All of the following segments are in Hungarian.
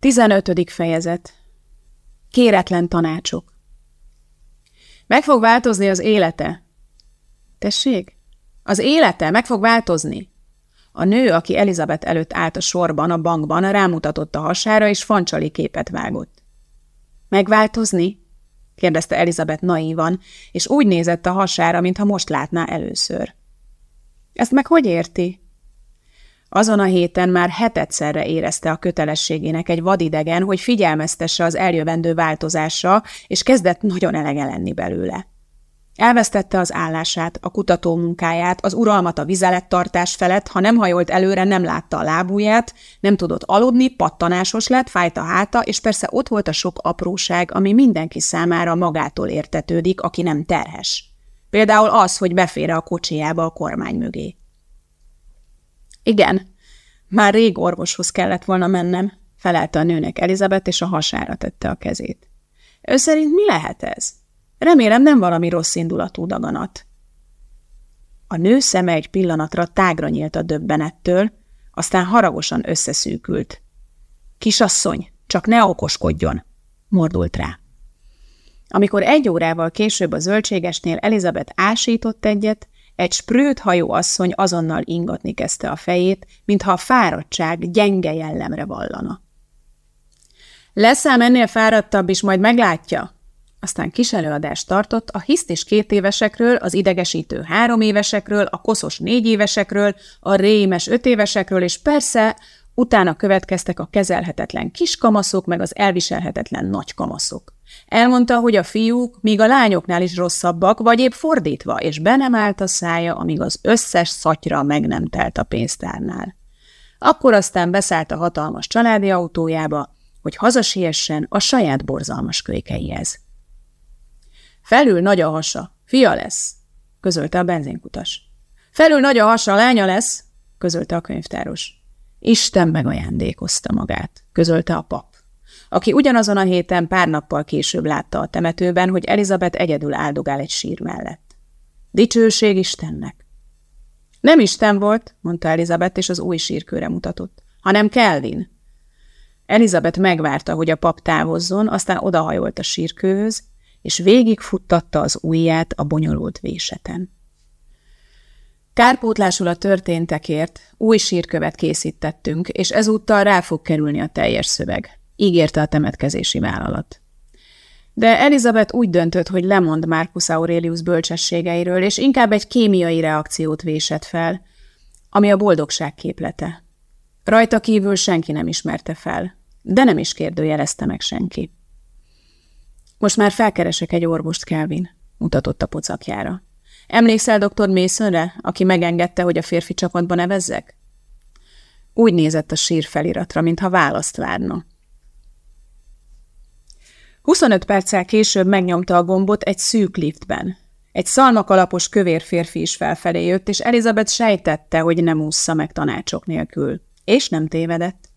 15. fejezet Kéretlen tanácsok Meg fog változni az élete. Tessék? Az élete meg fog változni. A nő, aki Elizabeth előtt állt a sorban, a bankban, rámutatott a hasára, és fancsali képet vágott. Megváltozni? kérdezte Elizabeth naívan, és úgy nézett a hasára, mintha most látná először. Ezt meg hogy érti? Azon a héten már hetedszerre érezte a kötelességének egy vadidegen, hogy figyelmeztesse az eljövendő változásra, és kezdett nagyon elege lenni belőle. Elvesztette az állását, a kutató munkáját, az uralmat a vizelettartás felett, ha nem hajolt előre, nem látta a lábúját, nem tudott aludni, pattanásos lett, fájt a háta, és persze ott volt a sok apróság, ami mindenki számára magától értetődik, aki nem terhes. Például az, hogy befér a kocsijába a kormány mögé. Igen, már rég orvoshoz kellett volna mennem, felelte a nőnek Elizabeth, és a hasára tette a kezét. Ő szerint mi lehet ez? Remélem nem valami rossz indulatú daganat. A nő szeme egy pillanatra tágra nyílt a döbbenettől, aztán haragosan összeszűkült. Kisasszony, csak ne okoskodjon, mordult rá. Amikor egy órával később a zöldségesnél Elizabeth ásított egyet, egy sprőt hajó asszony azonnal ingatni kezdte a fejét, mintha a fáradtság gyenge jellemre vallana. Leszám ennél fáradtabb is, majd meglátja. Aztán kis előadást tartott a hisztis két évesekről, az idegesítő három évesekről, a koszos négy évesekről, a rémes öt évesekről, és persze utána következtek a kezelhetetlen kiskamaszok, meg az elviselhetetlen nagykamaszok. Elmondta, hogy a fiúk míg a lányoknál is rosszabbak, vagy épp fordítva, és be nem állt a szája, amíg az összes szatyra meg nem telt a pénztárnál. Akkor aztán beszállt a hatalmas családi autójába, hogy hazasiessen a saját borzalmas kölykeihez. Felül nagy a hasa, fia lesz, közölte a benzinkutas. Felül nagy a hasa, lánya lesz, közölte a könyvtáros. Isten megajándékozta magát, közölte a pap aki ugyanazon a héten pár nappal később látta a temetőben, hogy Elizabeth egyedül áldogál egy sír mellett. Dicsőség Istennek! Nem Isten volt, mondta Elizabeth, és az új sírkőre mutatott, hanem Kelvin. Elizabeth megvárta, hogy a pap távozzon, aztán odahajolt a sírkőhöz, és végigfuttatta az ujját a bonyolult véseten. Kárpótlásul a történtekért új sírkövet készítettünk, és ezúttal rá fog kerülni a teljes szöveg ígérte a temetkezési vállalat. De Elizabeth úgy döntött, hogy lemond Marcus Aurelius bölcsességeiről, és inkább egy kémiai reakciót vésett fel, ami a boldogság képlete. Rajta kívül senki nem ismerte fel, de nem is kérdőjelezte meg senki. Most már felkeresek egy orvost, Kelvin, mutatott a pocakjára. Emlékszel dr. Masonre, aki megengedte, hogy a férfi csapatba nevezzek? Úgy nézett a sír feliratra, mintha választ várna. 25 perccel később megnyomta a gombot egy szűk liftben. Egy szalmakalapos kövér férfi is felfelé jött, és Elizabeth sejtette, hogy nem ússza meg tanácsok nélkül. És nem tévedett.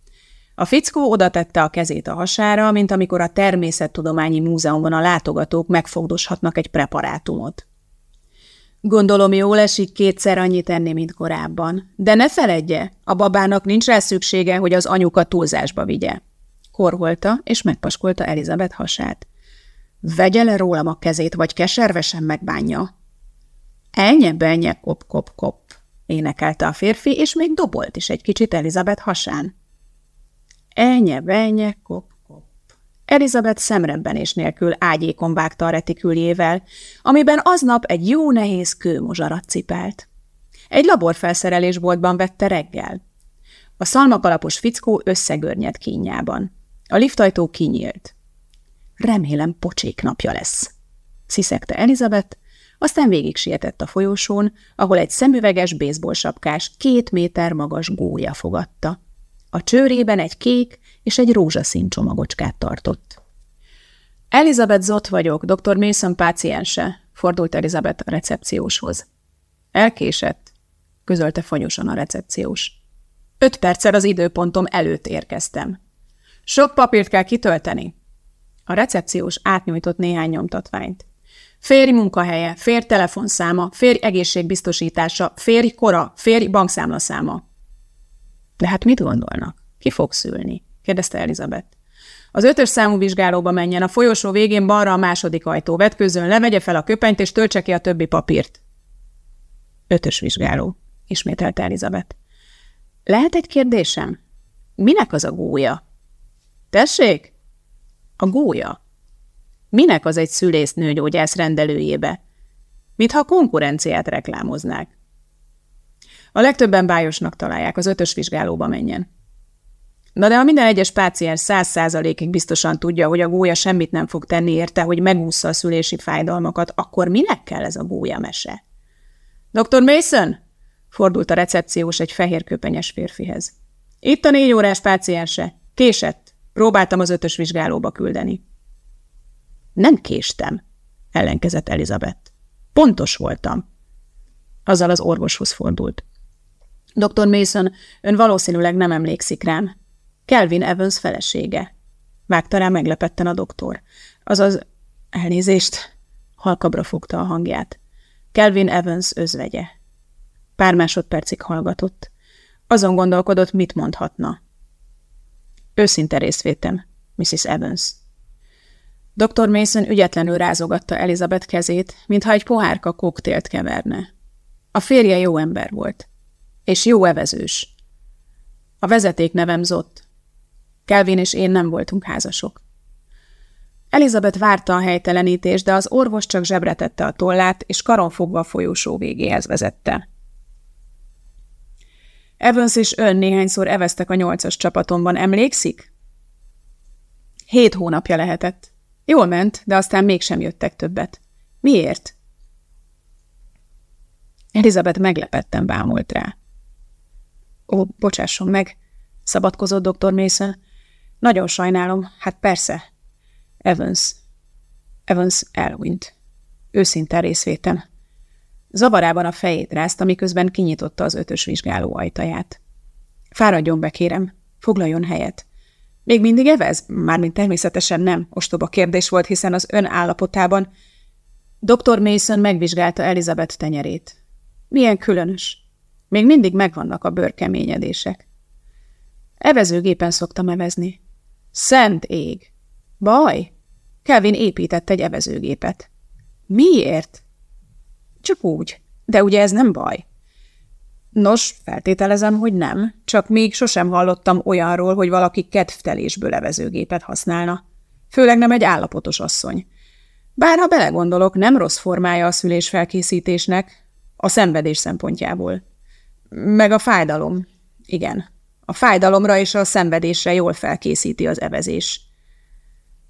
A fickó oda tette a kezét a hasára, mint amikor a Természettudományi Múzeumban a látogatók megfogdoshatnak egy preparátumot. Gondolom jól esik kétszer annyit enni, mint korábban. De ne feledje, a babának nincs rá szüksége, hogy az anyuka túlzásba vigye korholta és megpaskolta Elizabeth hasát. Vegye le rólam a kezét, vagy keservesen megbánja. Elnye, benye, kop, kop, kop, énekelte a férfi, és még dobolt is egy kicsit Elizabeth hasán. Elnye, benye, kop, kop. Elizabeth szemrebbenés nélkül ágyékon vágta a retiküljével, amiben aznap egy jó nehéz kőmozsarat cipelt. Egy laborfelszerelésboltban vette reggel. A szalmakalapos fickó összegörnyed kínjában. A liftajtó kinyílt. Remélem pocsék napja lesz, sziszegte Elizabeth, aztán végig sietett a folyósón, ahol egy szemüveges baseball két méter magas gólya fogadta. A csőrében egy kék és egy rózsaszín csomagocskát tartott. Elizabeth Zott vagyok, dr. Mason páciense, fordult Elizabeth a recepcióshoz. Elkésett, közölte fanyosan a recepciós. Öt perccel az időpontom előtt érkeztem. Sok papírt kell kitölteni. A recepciós átnyújtott néhány nyomtatványt. Férj munkahelye, férj telefonszáma, férj egészségbiztosítása, férj kora, férj bankszámlaszáma. De hát mit gondolnak? Ki fog szülni? Kérdezte Elizabeth. Az ötös számú vizsgálóba menjen, a folyosó végén balra a második ajtó. Vetkőzön le, fel a köpenyt, és töltse ki a többi papírt. Ötös vizsgáló, ismételte Elizabeth. Lehet egy kérdésem? Minek az a gólya? Tessék? A gólya. Minek az egy szülész nőgyógyász rendelőjébe? Mintha konkurenciát reklámoznák. A legtöbben bájosnak találják, az ötös vizsgálóba menjen. Na de ha minden egyes páciens száz százalékig biztosan tudja, hogy a gólya semmit nem fog tenni érte, hogy megúszza a szülési fájdalmakat, akkor minek kell ez a gólya mese? Dr. Mason? Fordult a recepciós egy fehér köpenyes férfihez. Itt a négy órás páciense. Késett. Próbáltam az ötös vizsgálóba küldeni. Nem késtem, ellenkezett Elizabeth. Pontos voltam. Azzal az orvoshoz fordult. Dr. Mason, ön valószínűleg nem emlékszik rám. Kelvin Evans felesége. Vágta rá meglepetten a doktor. Azaz, elnézést, halkabra fogta a hangját. Kelvin Evans özvegye. Pár másodpercig hallgatott. Azon gondolkodott, mit mondhatna. Őszinte részvétem, Mrs. Evans. Dr. Mason ügyetlenül rázogatta Elizabeth kezét, mintha egy pohárka koktélt keverne. A férje jó ember volt, és jó evezős. A vezeték nevem Zott. Kelvin és én nem voltunk házasok. Elizabeth várta a helytelenítést, de az orvos csak zsebre tette a tollát, és karon fogva a folyósó végéhez vezette. Evans és ön néhányszor eveztek a nyolcas csapatomban, emlékszik? Hét hónapja lehetett. Jól ment, de aztán mégsem jöttek többet. Miért? Elizabeth meglepetten bámult rá. Ó, bocsásson meg, szabadkozott dr. Mason. Nagyon sajnálom, hát persze. Evans. Evans elhunyt. Őszinte részvétem. Zavarában a fejét rázta, miközben kinyitotta az ötös vizsgáló ajtaját. Fáradjon be, kérem, foglaljon helyet. Még mindig evez? Mármint természetesen nem, ostoba kérdés volt, hiszen az ön állapotában Dr. Mason megvizsgálta Elizabeth tenyerét. Milyen különös. Még mindig megvannak a bőrkeményedések. Evezőgépen szoktam evezni. Szent ég! Baj! Kelvin épített egy evezőgépet. Miért? Csak úgy. De ugye ez nem baj. Nos, feltételezem, hogy nem, csak még sosem hallottam olyanról, hogy valaki kedvtelésből levezőgépet használna. Főleg nem egy állapotos asszony. Bár ha belegondolok, nem rossz formája a szülés felkészítésnek, a szenvedés szempontjából. Meg a fájdalom. Igen. A fájdalomra és a szenvedésre jól felkészíti az evezés.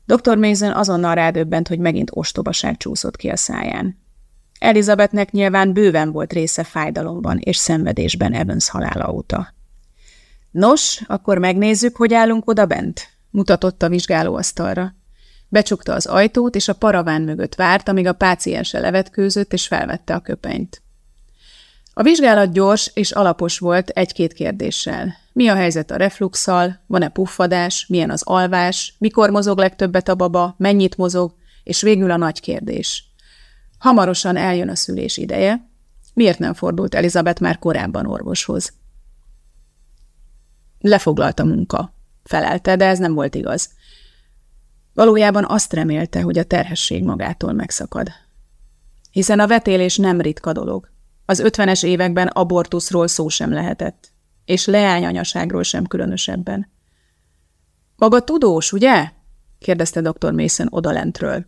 Dr. Mason azonnal rádöbbent, hogy megint ostobaság csúszott ki a száján. Elizabethnek nyilván bőven volt része fájdalomban és szenvedésben Evans halála óta. Nos, akkor megnézzük, hogy állunk oda bent, mutatott a vizsgálóasztalra. Becsukta az ajtót, és a paraván mögött várt, amíg a páciense levetkőzött, és felvette a köpenyt. A vizsgálat gyors és alapos volt egy-két kérdéssel. Mi a helyzet a refluxal, van-e puffadás, milyen az alvás, mikor mozog legtöbbet a baba, mennyit mozog, és végül a nagy kérdés. Hamarosan eljön a szülés ideje. Miért nem fordult Elizabeth már korábban orvoshoz? Lefoglalt a munka, felelte, de ez nem volt igaz. Valójában azt remélte, hogy a terhesség magától megszakad. Hiszen a vetélés nem ritka dolog. Az ötvenes években abortuszról szó sem lehetett, és leányanyaságról sem különösebben. Maga tudós, ugye? kérdezte dr. Mason odalentről.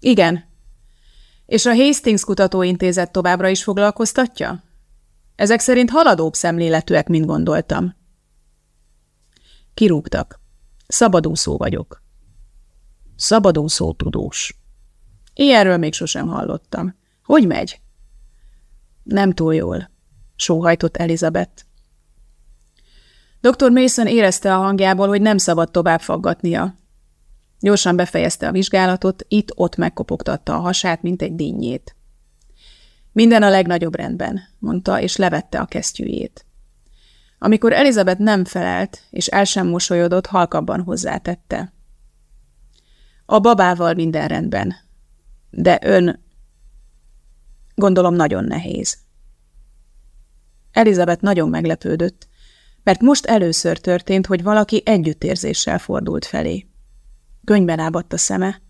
Igen, és a Hastings Kutatóintézet továbbra is foglalkoztatja? Ezek szerint haladóbb szemléletűek, mint gondoltam. Kirúgtak. Szabadúszó vagyok. Szabadúszó tudós. Ilyenről még sosem hallottam. Hogy megy? Nem túl jól, sóhajtott Elizabeth. Dr. Mason érezte a hangjából, hogy nem szabad tovább faggatnia, Gyorsan befejezte a vizsgálatot, itt-ott megkopogtatta a hasát, mint egy dinnyét. Minden a legnagyobb rendben, mondta, és levette a kesztyűjét. Amikor Elizabeth nem felelt, és el sem mosolyodott, halkabban hozzátette. A babával minden rendben, de ön... Gondolom nagyon nehéz. Elizabeth nagyon meglepődött. Mert most először történt, hogy valaki együttérzéssel fordult felé. Könyben ábadt a szeme,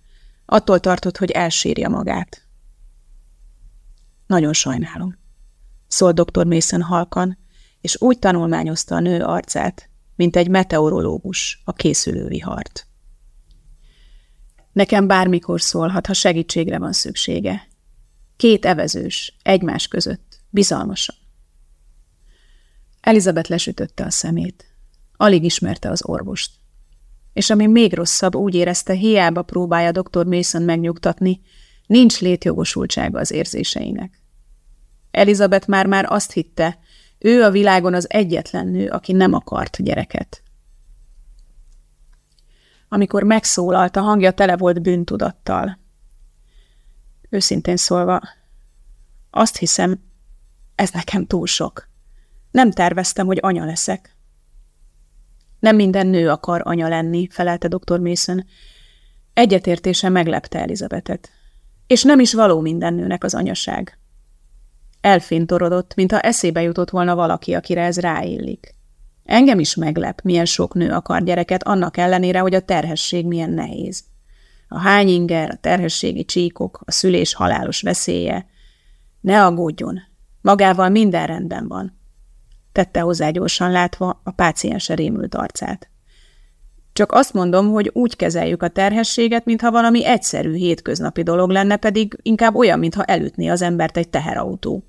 attól tartott, hogy elsírja magát. Nagyon sajnálom, szólt dr. Mason halkan, és úgy tanulmányozta a nő arcát, mint egy meteorológus a készülő vihart. Nekem bármikor szólhat, ha segítségre van szüksége. Két evezős, egymás között, bizalmasan. Elizabeth lesütötte a szemét. Alig ismerte az orvost. És ami még rosszabb, úgy érezte, hiába próbálja dr. Mason megnyugtatni, nincs létjogosultsága az érzéseinek. Elizabeth már-már azt hitte, ő a világon az egyetlen nő, aki nem akart gyereket. Amikor megszólalt, a hangja tele volt bűntudattal. Őszintén szólva, azt hiszem, ez nekem túl sok. Nem terveztem, hogy anya leszek. Nem minden nő akar anya lenni, felelte dr. Mason. Egyetértése meglepte Elizabetet. És nem is való minden nőnek az anyaság. Elfintorodott, mintha eszébe jutott volna valaki, akire ez ráillik. Engem is meglep, milyen sok nő akar gyereket, annak ellenére, hogy a terhesség milyen nehéz. A hányinger, a terhességi csíkok, a szülés halálos veszélye. Ne aggódjon, magával minden rendben van. Tette hozzá gyorsan látva a páciense rémült arcát. Csak azt mondom, hogy úgy kezeljük a terhességet, mintha valami egyszerű, hétköznapi dolog lenne, pedig inkább olyan, mintha elütné az embert egy teherautó.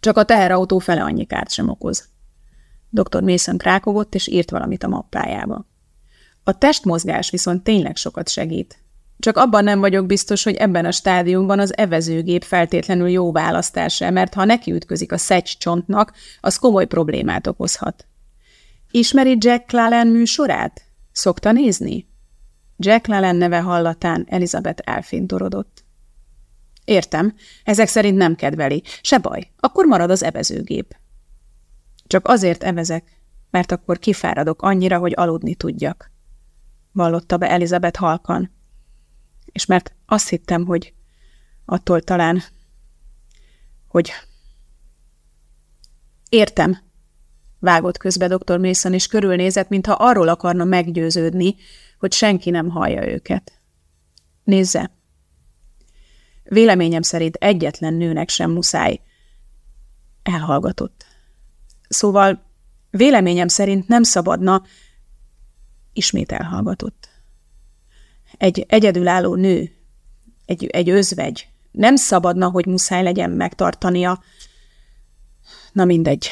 Csak a teherautó fele annyi kárt sem okoz. Dr. Mason krákogott, és írt valamit a mappájába. A testmozgás viszont tényleg sokat segít. Csak abban nem vagyok biztos, hogy ebben a stádiumban az evezőgép feltétlenül jó választása, mert ha nekiütközik a csontnak, az komoly problémát okozhat. Ismeri Jack Lallen műsorát? Szokta nézni? Jack Lallen neve hallatán Elizabeth elfintorodott. Értem, ezek szerint nem kedveli. Se baj, akkor marad az evezőgép. Csak azért evezek, mert akkor kifáradok annyira, hogy aludni tudjak. Vallotta be Elizabeth halkan. És mert azt hittem, hogy attól talán, hogy... Értem, vágott közbe dr. Mason, és körülnézett, mintha arról akarna meggyőződni, hogy senki nem hallja őket. Nézze, véleményem szerint egyetlen nőnek sem muszáj. Elhallgatott. Szóval véleményem szerint nem szabadna, ismét elhallgatott. Egy egyedülálló nő, egy, egy özvegy, nem szabadna, hogy muszáj legyen megtartania. Na mindegy.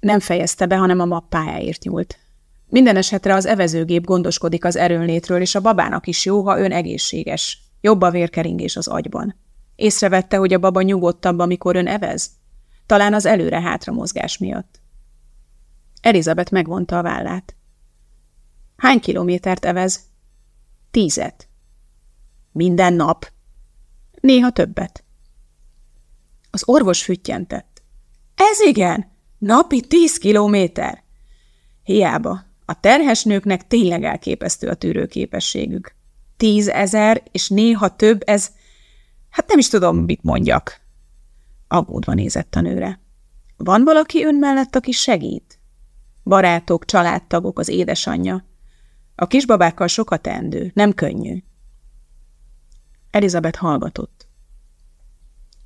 Nem fejezte be, hanem a mappájáért nyúlt. Minden esetre az evezőgép gondoskodik az erőnlétről, és a babának is jó, ha ön egészséges. Jobb a vérkeringés az agyban. Észrevette, hogy a baba nyugodtabb, amikor ön evez? Talán az előre-hátra mozgás miatt. Elizabeth megvonta a vállát. Hány kilométert evez? Tízet. Minden nap. Néha többet. Az orvos füttyentett. Ez igen, napi tíz kilométer. Hiába, a terhes nőknek tényleg elképesztő a tűrőképességük. Tízezer, és néha több, ez... Hát nem is tudom, mit mondjak. Aggódva nézett a nőre. Van valaki ön mellett, aki segít? Barátok, családtagok, az édesanyja. A kisbabákkal sokat endő, nem könnyű. Elizabeth hallgatott.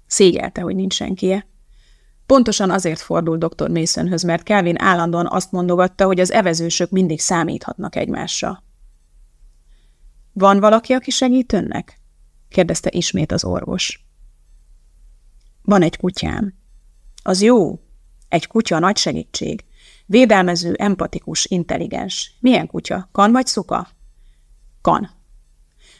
Szégyelte, hogy nincs senkie. Pontosan azért fordul dr. Masonhöz, mert Kelvin állandóan azt mondogatta, hogy az evezősök mindig számíthatnak egymásra. Van valaki, aki segít önnek? kérdezte ismét az orvos. Van egy kutyám. Az jó. Egy kutya nagy segítség. Védelmező, empatikus, intelligens. Milyen kutya? Kan vagy szuka? Kan.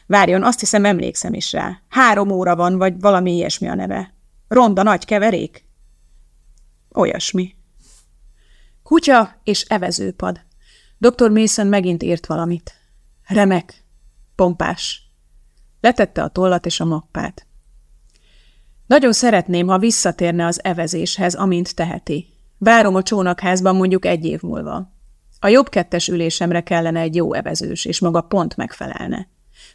Várjon, azt hiszem emlékszem is rá. Három óra van, vagy valami ilyesmi a neve. Ronda nagy keverék? Olyasmi. Kutya és evezőpad. Dr. Mason megint írt valamit. Remek. Pompás. Letette a tollat és a mappát. Nagyon szeretném, ha visszatérne az evezéshez, amint teheti. Várom a csónakházban mondjuk egy év múlva. A jobb kettes ülésemre kellene egy jó evezős, és maga pont megfelelne.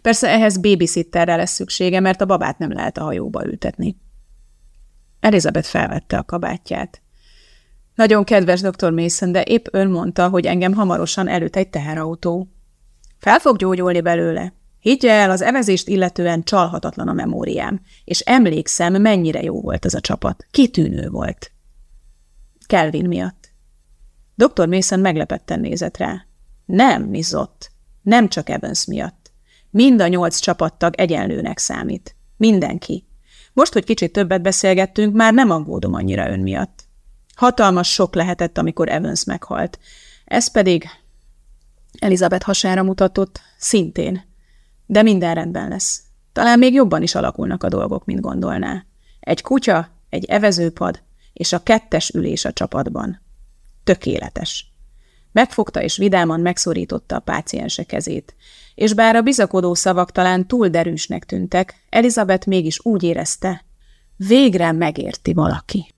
Persze ehhez babysitterre lesz szüksége, mert a babát nem lehet a hajóba ültetni. Elizabeth felvette a kabátját. Nagyon kedves dr. Mason, de épp ön mondta, hogy engem hamarosan előtt egy teherautó. Fel fog gyógyulni belőle. Higgye el, az evezést illetően csalhatatlan a memóriám, és emlékszem, mennyire jó volt ez a csapat. Kitűnő volt. Kelvin miatt. Dr. Mason meglepetten nézett rá. Nem, Mizott. Nem csak Evans miatt. Mind a nyolc csapattag egyenlőnek számít. Mindenki. Most, hogy kicsit többet beszélgettünk, már nem aggódom annyira ön miatt. Hatalmas sok lehetett, amikor Evans meghalt. Ez pedig Elizabeth hasára mutatott, szintén. De minden rendben lesz. Talán még jobban is alakulnak a dolgok, mint gondolná. Egy kutya, egy evezőpad, és a kettes ülés a csapatban. Tökéletes. Megfogta és vidáman megszorította a páciense kezét, és bár a bizakodó szavak talán túl derűsnek tűntek, Elizabeth mégis úgy érezte, végre megérti valaki.